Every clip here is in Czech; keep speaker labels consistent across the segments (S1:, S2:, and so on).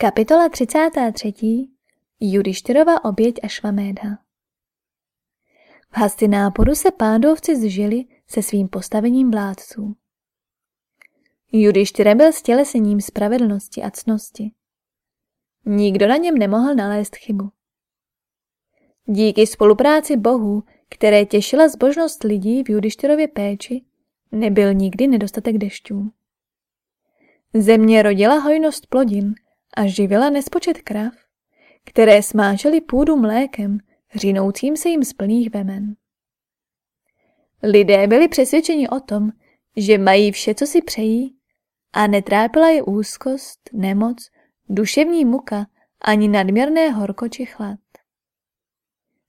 S1: Kapitola 33. Judištyrova oběť a švamédha V Hastináporu se pándovci zžili se svým postavením vládců. Judištyra byl stělesením spravedlnosti a cnosti. Nikdo na něm nemohl nalézt chybu. Díky spolupráci bohů, které těšila zbožnost lidí v Judištyrově péči, nebyl nikdy nedostatek dešťů. Země rodila hojnost plodin a živila nespočet krav, které smáčely půdu mlékem, řinoucím se jim z plných vemen. Lidé byli přesvědčeni o tom, že mají vše, co si přejí, a netrápila je úzkost, nemoc, duševní muka ani nadměrné horko či chlad.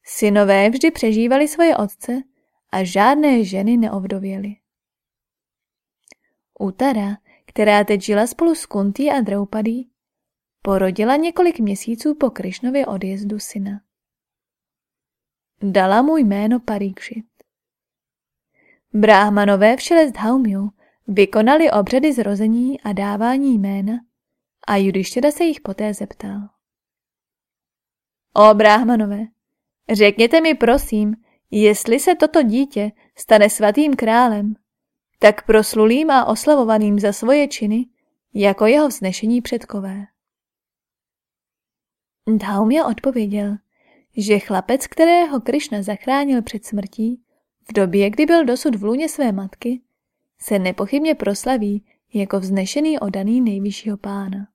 S1: Synové vždy přežívali svoje otce a žádné ženy neovdověly. Utara, která teď žila spolu s Kuntý a Draupadí, porodila několik měsíců po Krišnově odjezdu syna. Dala mu jméno Parikšit. Bráhmanové v šelest Haumju vykonali obřady zrození a dávání jména a Judištěda se jich poté zeptal. O bráhmanové, řekněte mi prosím, jestli se toto dítě stane svatým králem, tak proslulým a oslavovaným za svoje činy, jako jeho vznešení předkové. Dhaumya odpověděl, že chlapec, kterého Krišna zachránil před smrtí, v době, kdy byl dosud v lůně své matky, se nepochybně proslaví jako vznešený odaný nejvyššího pána.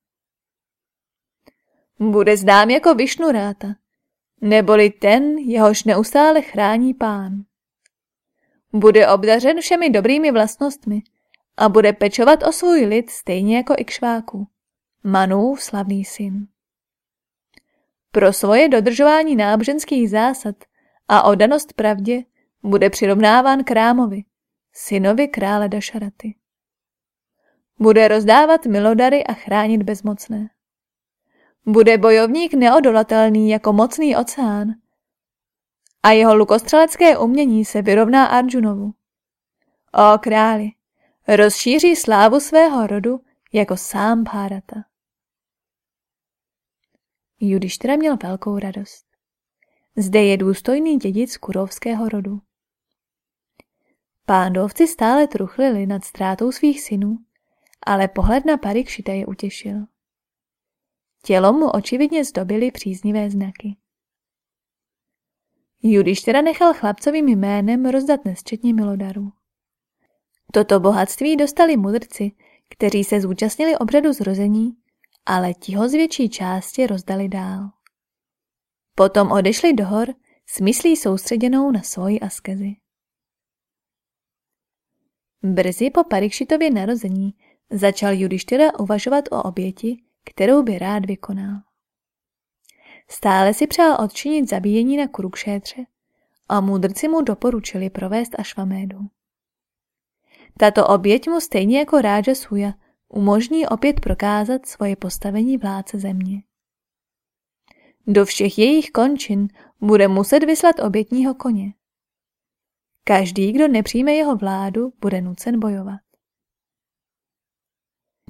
S1: Bude znám jako Višnuráta, neboli ten, jehož neustále chrání pán. Bude obdařen všemi dobrými vlastnostmi a bude pečovat o svůj lid stejně jako Ikšváku, Manův slavný syn. Pro svoje dodržování náboženských zásad a odanost pravdě bude přirovnáván k Rámovi, synovi krále Dašaraty. Bude rozdávat milodary a chránit bezmocné. Bude bojovník neodolatelný jako mocný oceán a jeho lukostřelecké umění se vyrovná Arjunovu. O králi, rozšíří slávu svého rodu jako sám Bharata. Judištra měl velkou radost. Zde je důstojný dědic kurovského rodu. Pándovci stále truchlili nad ztrátou svých synů, ale pohled na Parikšita je utěšil. Tělo mu očividně zdobily příznivé znaky. Judištěra nechal chlapcovým jménem rozdat nesčetně milodarů. Toto bohatství dostali mudrci, kteří se zúčastnili obřadu zrození ale ti ho z větší části rozdali dál. Potom odešli do hor s myslí soustředěnou na svoji askezi. Brzy po Parikšitově narození začal Judištyra uvažovat o oběti, kterou by rád vykonal. Stále si přál odčinit zabíjení na Kurukšétře a mudrci mu doporučili provést Ašvamédu. Tato oběť mu stejně jako Ráža Suja umožní opět prokázat svoje postavení vládce země. Do všech jejich končin bude muset vyslat obětního koně. Každý, kdo nepřijme jeho vládu, bude nucen bojovat.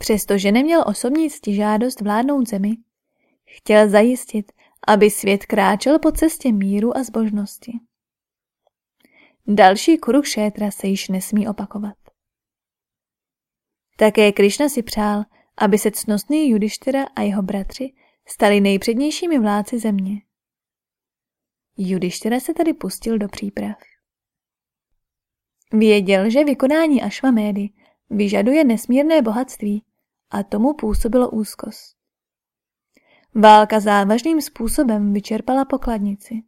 S1: Přestože neměl osobní ctižádost vládnout zemi, chtěl zajistit, aby svět kráčel po cestě míru a zbožnosti. Další Kurukšétra se již nesmí opakovat. Také Krišna si přál, aby se cnostný Judištyra a jeho bratři stali nejpřednějšími vládci země. Judištyra se tedy pustil do příprav. Věděl, že vykonání Ašvamédy vyžaduje nesmírné bohatství a tomu působilo úzkost. Válka závažným způsobem vyčerpala pokladnici.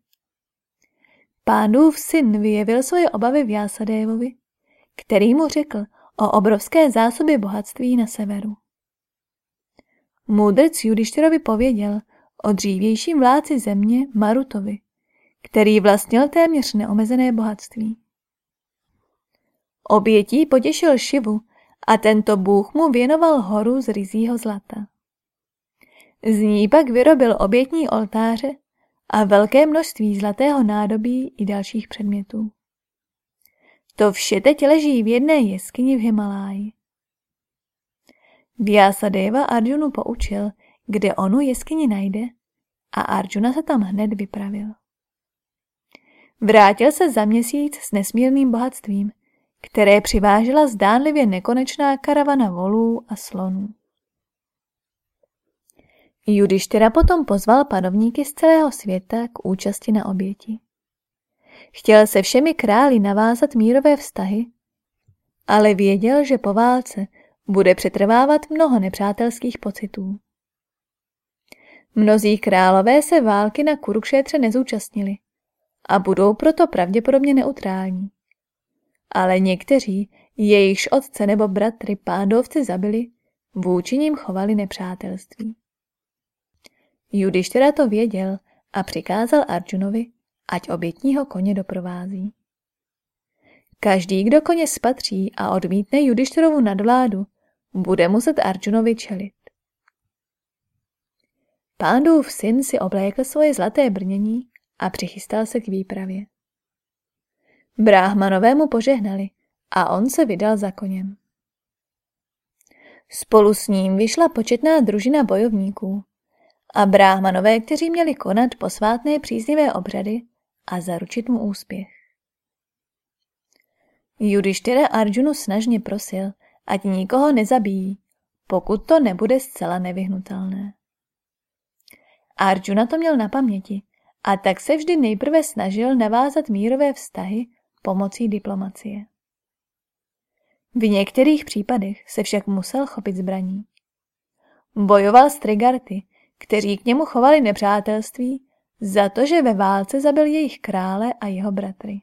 S1: Pánův syn vyjevil svoje obavy v Jásadévovi, který mu řekl, o obrovské zásoby bohatství na severu. Můdrc Judištyrovi pověděl o dřívějším vládci země Marutovi, který vlastnil téměř neomezené bohatství. Obětí potěšil Šivu a tento bůh mu věnoval horu z rizího zlata. Z ní pak vyrobil obětní oltáře a velké množství zlatého nádobí i dalších předmětů. To vše teď leží v jedné jeskyni v Himaláji. Vyasadeva Arjunu poučil, kde onu jeskyni najde a Arjuna se tam hned vypravil. Vrátil se za měsíc s nesmírným bohatstvím, které přivážela zdánlivě nekonečná karavana volů a slonů. Judištyra potom pozval panovníky z celého světa k účasti na oběti. Chtěl se všemi králi navázat mírové vztahy, ale věděl, že po válce bude přetrvávat mnoho nepřátelských pocitů. Mnozí králové se války na Kurukšetře nezúčastnili a budou proto pravděpodobně neutrální. Ale někteří, jejichž otce nebo bratry pádovci zabili, vůči ním chovali nepřátelství. Judištěra to věděl a přikázal Arjunovi, ať obětního koně doprovází. Každý, kdo koně spatří a odmítne Judištěrovu nadvládu, bude muset Arjunovi čelit. Pándův syn si oblékl svoje zlaté brnění a přichystal se k výpravě. Bráhmanové mu požehnali a on se vydal za koněm. Spolu s ním vyšla početná družina bojovníků a bráhmanové, kteří měli konat posvátné příznivé obřady a zaručit mu úspěch. Judištyra Arjunu snažně prosil, ať nikoho nezabíjí, pokud to nebude zcela nevyhnutelné. Arjuna to měl na paměti a tak se vždy nejprve snažil navázat mírové vztahy pomocí diplomacie. V některých případech se však musel chopit zbraní. Bojoval s Trigarty, kteří k němu chovali nepřátelství za to, že ve válce zabil jejich krále a jeho bratry.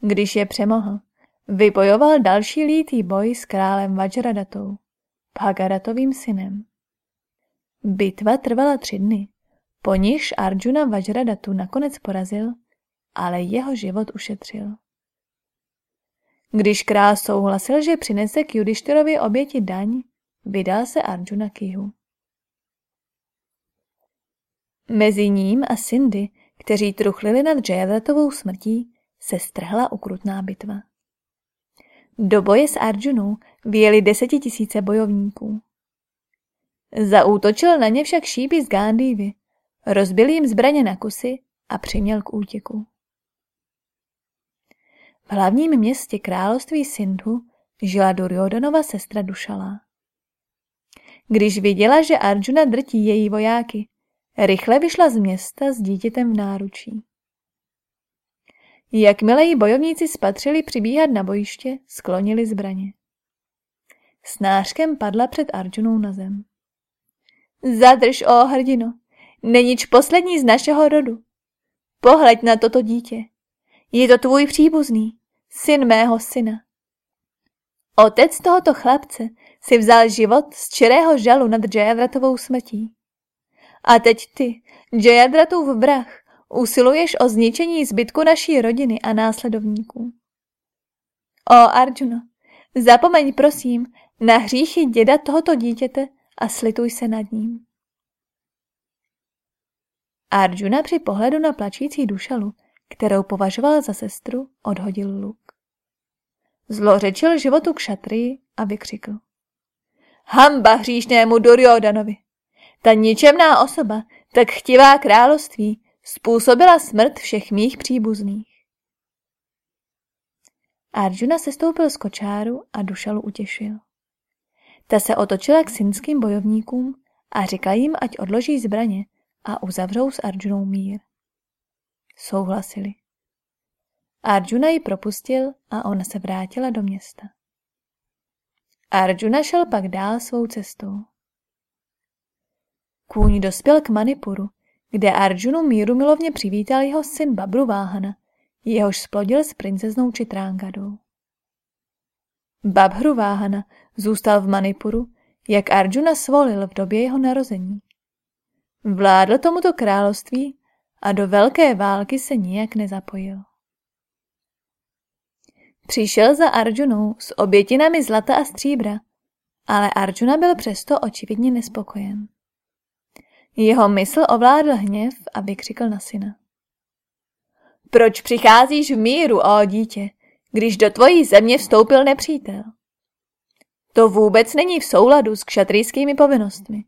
S1: Když je přemohl, vybojoval další lítý boj s králem Vajradatou, Bhagaratovým synem. Bitva trvala tři dny, po nichž Arjuna Vajradatu nakonec porazil, ale jeho život ušetřil. Když král souhlasil, že přinese k Judištyrovi oběti daň, vydal se Arjuna k jihu. Mezi ním a Cindy, kteří truchlili nad Jayadrathovou smrtí, se strhla ukrutná bitva. Do boje s Arjunou vyjeli desetitisíce bojovníků. Zaútočil na ně však šípy z Gándívy, rozbil jim zbraně na kusy a přiměl k útěku. V hlavním městě království Sindhu žila Duryodanova sestra Dušala. Když viděla, že Arjuna drtí její vojáky, rychle vyšla z města s dítětem v náručí. Jakmile jí bojovníci spatřili přibíhat na bojiště, sklonili zbraně. Snářkem padla před Arjunou na zem. Zadrž, o hrdino, nenič poslední z našeho rodu. Pohleď na toto dítě. Je to tvůj příbuzný, syn mého syna. Otec tohoto chlapce si vzal život z čerého žalu nad Jayadratovou smrtí. A teď ty, Jayadratův brach, usiluješ o zničení zbytku naší rodiny a následovníků. O Arjuna, zapomeň prosím na hříchy děda tohoto dítěte a slituj se nad ním. Arjuna při pohledu na plačící dušalu, kterou považoval za sestru, odhodil luk. Zlořečil životu k šatrii a vykřikl. Hamba hříšnému Duryodanovi! Ta ničemná osoba, tak chtivá království, způsobila smrt všech mých příbuzných. Arjuna se stoupil z kočáru a Dušalu utěšil. Ta se otočila k synským bojovníkům a řekla jim, ať odloží zbraně a uzavřou s Arjunou mír. Souhlasili. Arjuna ji propustil a ona se vrátila do města. Arjuna šel pak dál svou cestou. Kůň dospěl k Manipuru, kde Arjunu míru milovně přivítal jeho syn Babru Váhana, jehož splodil s princeznou Čitrángadou. Babhru Váhana zůstal v Manipuru, jak Arjuna svolil v době jeho narození. Vládl tomuto království a do velké války se nijak nezapojil. Přišel za Arjunou s obětinami zlata a stříbra, ale Arjuna byl přesto očividně nespokojen. Jeho mysl ovládl hněv a vykřikl na syna. Proč přicházíš v míru, ó dítě, když do tvojí země vstoupil nepřítel? To vůbec není v souladu s kšatrijskými povinnostmi.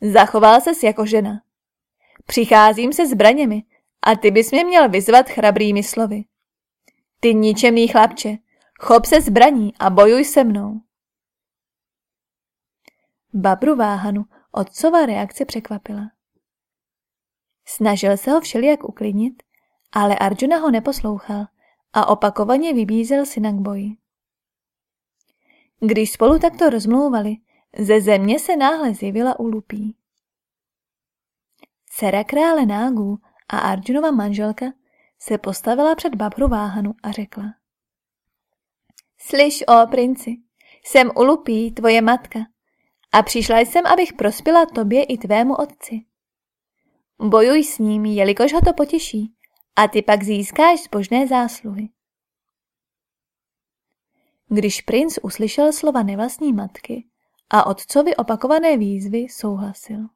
S1: Zachoval ses jako žena. Přicházím se zbraněmi a ty bys mě měl vyzvat chrabrými slovy. Ty ničemný chlapče, chop se zbraní a bojuj se mnou. Babru Váhanu otcova reakce překvapila. Snažil se ho všelijak uklidnit, ale Arjuna ho neposlouchal a opakovaně vybízel syna k boji. Když spolu takto rozmlouvali, ze země se náhle zjevila ulupí. Dcera krále Nágů a Arjunova manželka se postavila před Babru Váhanu a řekla. Slyš, o princi, jsem Ulupí, tvoje matka, a přišla jsem, abych prospěla tobě i tvému otci. Bojuj s ním, jelikož ho to potěší, a ty pak získáš zbožné zásluhy. Když princ uslyšel slova nevlastní matky a otcovi opakované výzvy, souhlasil.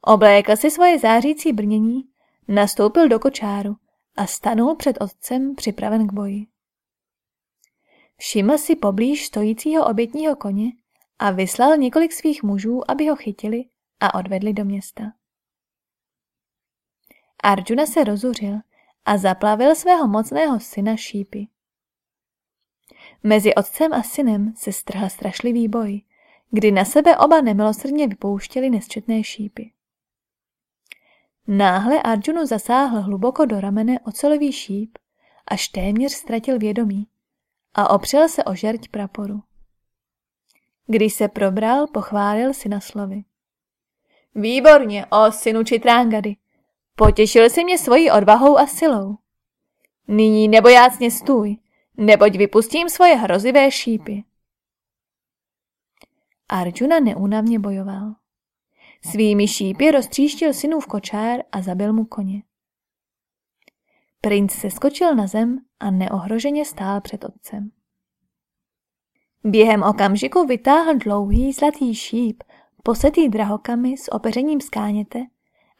S1: Oblékl si svoje zářící brnění, nastoupil do kočáru a stanul před otcem připraven k boji. Všiml si poblíž stojícího obětního koně a vyslal několik svých mužů, aby ho chytili a odvedli do města. Arjuna se rozuřil a zaplavil svého mocného syna šípy. Mezi otcem a synem se strhl strašlivý boj, kdy na sebe oba nemilosrdně vypouštěli nesčetné šípy. Náhle Arjunu zasáhl hluboko do ramene ocelový šíp, až téměř ztratil vědomí a opřel se o žerť praporu. Když se probral, pochválil si na slovy. Výborně, o synu Čitrangady. Potěšil si mě svojí odvahou a silou. Nyní nebojácně stůj, neboť vypustím svoje hrozivé šípy. Arjuna neúnavně bojoval. Svými šípy roztříštil synův kočár a zabil mu koně. Princ se skočil na zem a neohroženě stál před otcem. Během okamžiku vytáhl dlouhý zlatý šíp, posetý drahokamy s opeřením skáněte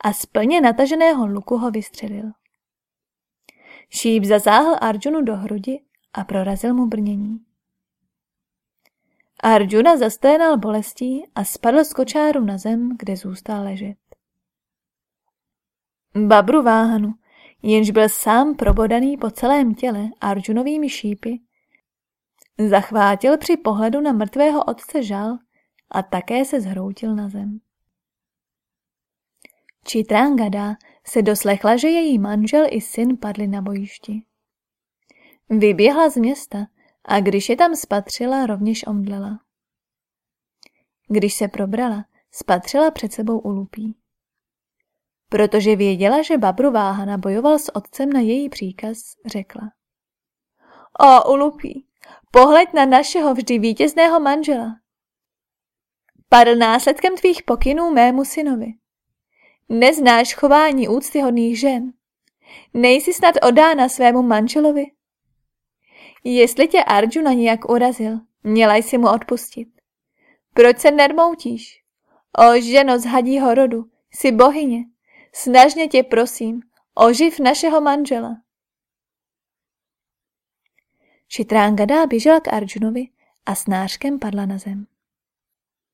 S1: a z plně nataženého luku ho vystřelil. Šíp zasáhl Arjunu do hrudi a prorazil mu brnění. Arjuna zasténal bolestí a spadl z kočáru na zem, kde zůstal ležet. Babru Váhanu, jenž byl sám probodaný po celém těle Arjunovými šípy, zachvátil při pohledu na mrtvého otce žal a také se zhroutil na zem. Čitrangada se doslechla, že její manžel i syn padli na bojišti. Vyběhla z města a když je tam spatřila, rovněž omdlela. Když se probrala, spatřila před sebou ulupí. Protože věděla, že Babru Váhana bojoval s otcem na její příkaz, řekla. O, ulupí, pohled na našeho vždy vítězného manžela. Padl následkem tvých pokynů mému synovi. Neznáš chování úctyhodných žen. Nejsi snad odána svému manželovi. Jestli tě Arjuna nějak urazil, měla jsi mu odpustit. Proč se nermoutíš? O ženo z hadího rodu, jsi bohyně, snažně tě prosím, oživ našeho manžela. Šitrangada běžela k Arjunovi a s nářkem padla na zem.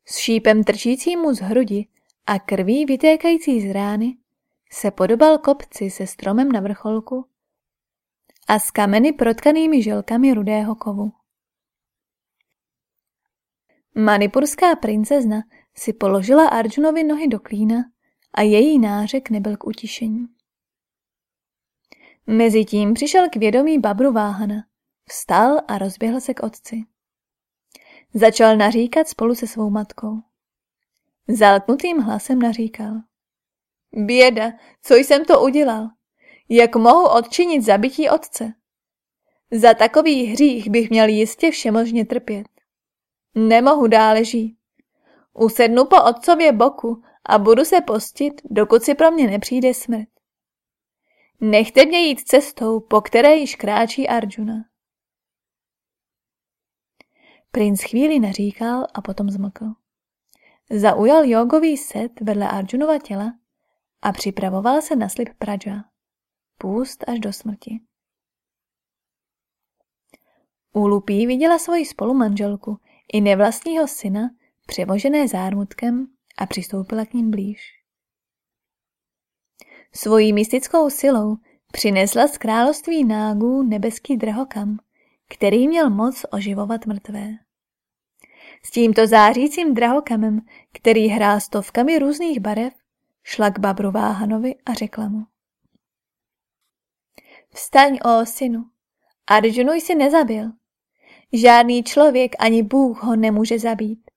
S1: S šípem trčícím mu z hrudi a krví vytékající z rány se podobal kopci se stromem na vrcholku a s kameny protkanými želkami rudého kovu. Manipurská princezna si položila Arjunovi nohy do klína a její nářek nebyl k utišení. Mezitím přišel k vědomí Babru Váhana, vstal a rozběhl se k otci. Začal naříkat spolu se svou matkou. Zalknutým hlasem naříkal. Běda, co jsem to udělal? Jak mohu odčinit zabití otce? Za takový hřích bych měl jistě všemožně trpět. Nemohu dále žít. Usednu po otcově boku a budu se postit, dokud si pro mě nepřijde smrt. Nechte mě jít cestou, po které již kráčí Arjuna. Princ chvíli neříkal a potom zmlkl. Zaujal jogový set vedle Arjunova těla a připravoval se na slib Praja. Půst až do smrti. Úlupí viděla svoji spolumanželku i nevlastního syna, převožené zármutkem a přistoupila k ním blíž. Svojí mystickou silou přinesla z království nágů nebeský drahokam, který měl moc oživovat mrtvé. S tímto zářícím drahokamem, který hrál stovkami různých barev, šla k babru Váhanovi a řekla mu. Vstaň, o synu, Arjunu jsi nezabil. Žádný člověk ani Bůh ho nemůže zabít.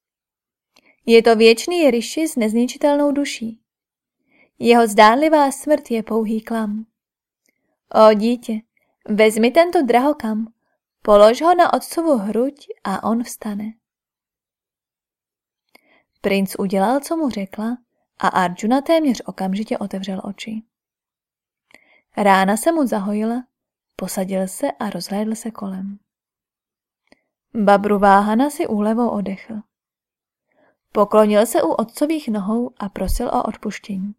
S1: Je to věčný ryši s nezničitelnou duší. Jeho zdánlivá smrt je pouhý klam. O dítě, vezmi tento drahokam, polož ho na otcovu hruď a on vstane. Princ udělal, co mu řekla a Arjuna téměř okamžitě otevřel oči. Rána se mu zahojila, posadil se a rozhlédl se kolem. Babru Váhana si úlevou odechl. Poklonil se u otcových nohou a prosil o odpuštění.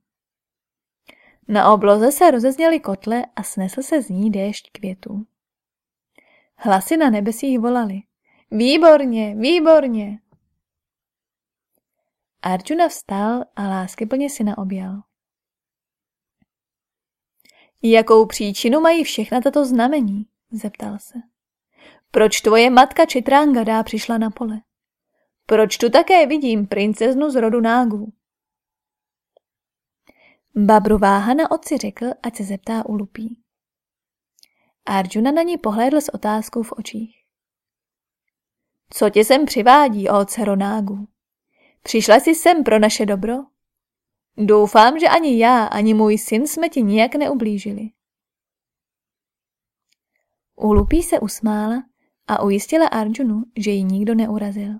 S1: Na obloze se rozezněly kotle a snesl se z ní déšť květů. Hlasy na nebesích volaly. Výborně, výborně! Arjuna vstal a láskyplně si naobjal. Jakou příčinu mají všechna tato znamení? zeptal se. Proč tvoje matka Čitrangada přišla na pole? Proč tu také vidím princeznu z rodu nágů? Babru na otci řekl, ať se zeptá u lupí. Arjuna na ní pohlédl s otázkou v očích. Co tě sem přivádí, o dcero nágů? Přišla jsi sem pro naše dobro? Doufám, že ani já, ani můj syn jsme ti nijak neublížili. Ulupí se usmála a ujistila Arjunu, že ji nikdo neurazil.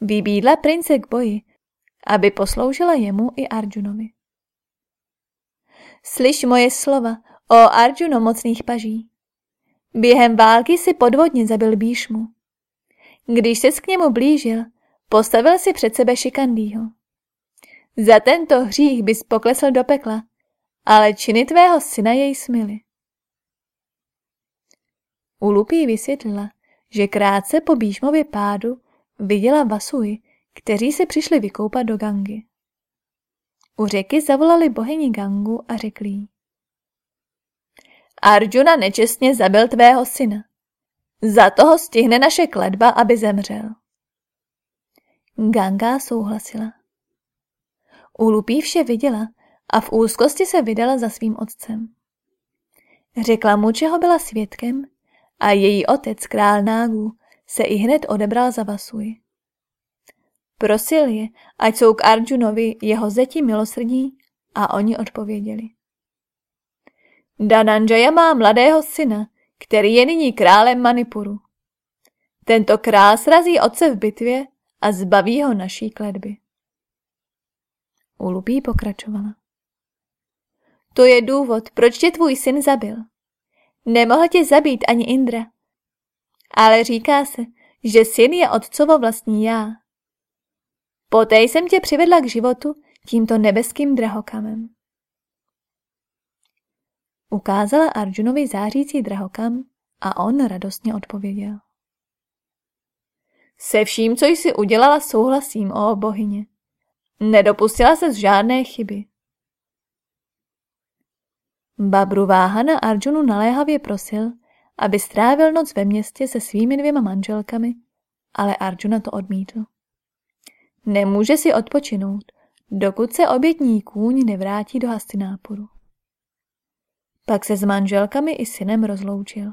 S1: Vybídla prince k boji, aby posloužila jemu i Arjunovi. Slyš moje slova, o Arjuno mocných paží. Během války si podvodně zabil Bíšmu. Když se k němu blížil, postavil si před sebe Šikandýho. Za tento hřích bys poklesl do pekla, ale činy tvého syna jej smily. Ulupí vysvětlila, že krátce po Bíšmově pádu viděla Vasuji, kteří se přišli vykoupat do Gangy. U řeky zavolali bohyni Gangu a řekli Arjuna nečestně zabil tvého syna. Za toho stihne naše kledba, aby zemřel. Ganga souhlasila. Ulupí vše viděla a v úzkosti se vydala za svým otcem. Řekla mu, čeho byla svědkem a její otec, král nágů, se i hned odebral za Vasuji. Prosil je, ať jsou k Arjunovi jeho zeti milosrdní a oni odpověděli. Dananjaya má mladého syna, který je nyní králem Manipuru. Tento král srazí otce v bitvě a zbaví ho naší kledby. Ulupí pokračovala. To je důvod, proč tě tvůj syn zabil. Nemohl tě zabít ani Indra. Ale říká se, že syn je otcovo vlastní já. Poté jsem tě přivedla k životu tímto nebeským drahokamem. Ukázala Arjunovi zářící drahokam a on radostně odpověděl. Se vším, co jsi udělala, souhlasím, o bohyně. Nedopustila se z žádné chyby. Babru Váhana Arjunu naléhavě prosil, aby strávil noc ve městě se svými dvěma manželkami, ale Arjuna to odmítl. Nemůže si odpočinout, dokud se obětní kůň nevrátí do Hastináporu. Pak se s manželkami i synem rozloučil.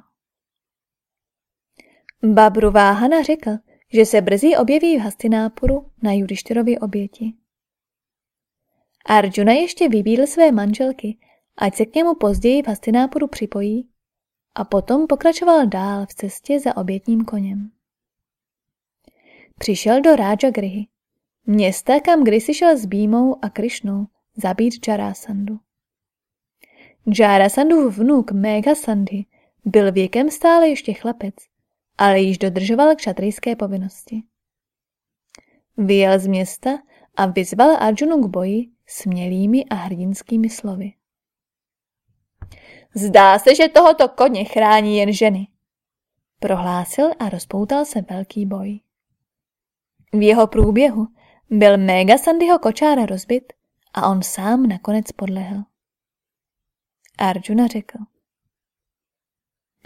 S1: Babru Váhana řekl, že se brzy objeví v Hastináporu na Judištyrově oběti. Arjuna ještě vybídl své manželky, ať se k němu později v Hastináporu připojí a potom pokračoval dál v cestě za obětním koněm. Přišel do Rája Grihy, města, kam kdysi šel s Bímou a Krišnou zabít Jarasandu. Jarasandův vnuk Mega Sandhy byl věkem stále ještě chlapec, ale již dodržoval kšatrijské povinnosti. Vyjel z města a vyzval Arjunu k boji smělými a hrdinskými slovy. Zdá se, že tohoto koně chrání jen ženy. Prohlásil a rozpoutal se velký boj. V jeho průběhu Byl Mega Sandyho kočára rozbit a on sám nakonec podlehl. Arjuna řekl.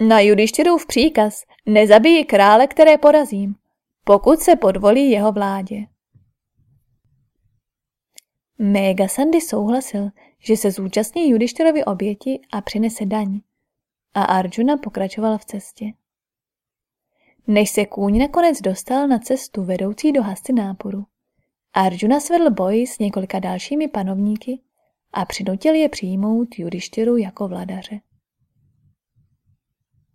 S1: Na Judištěrův příkaz nezabijí krále, které porazím, pokud se podvolí jeho vládě. Mega Sandy souhlasil, že se zúčastní Judištěrovi oběti a přinese daň. A Arjuna pokračoval v cestě. Než se kůň nakonec dostal na cestu vedoucí do hasty náporu, Arjuna svedl boj s několika dalšími panovníky a přinutil je přijmout Judištěru jako vladaře.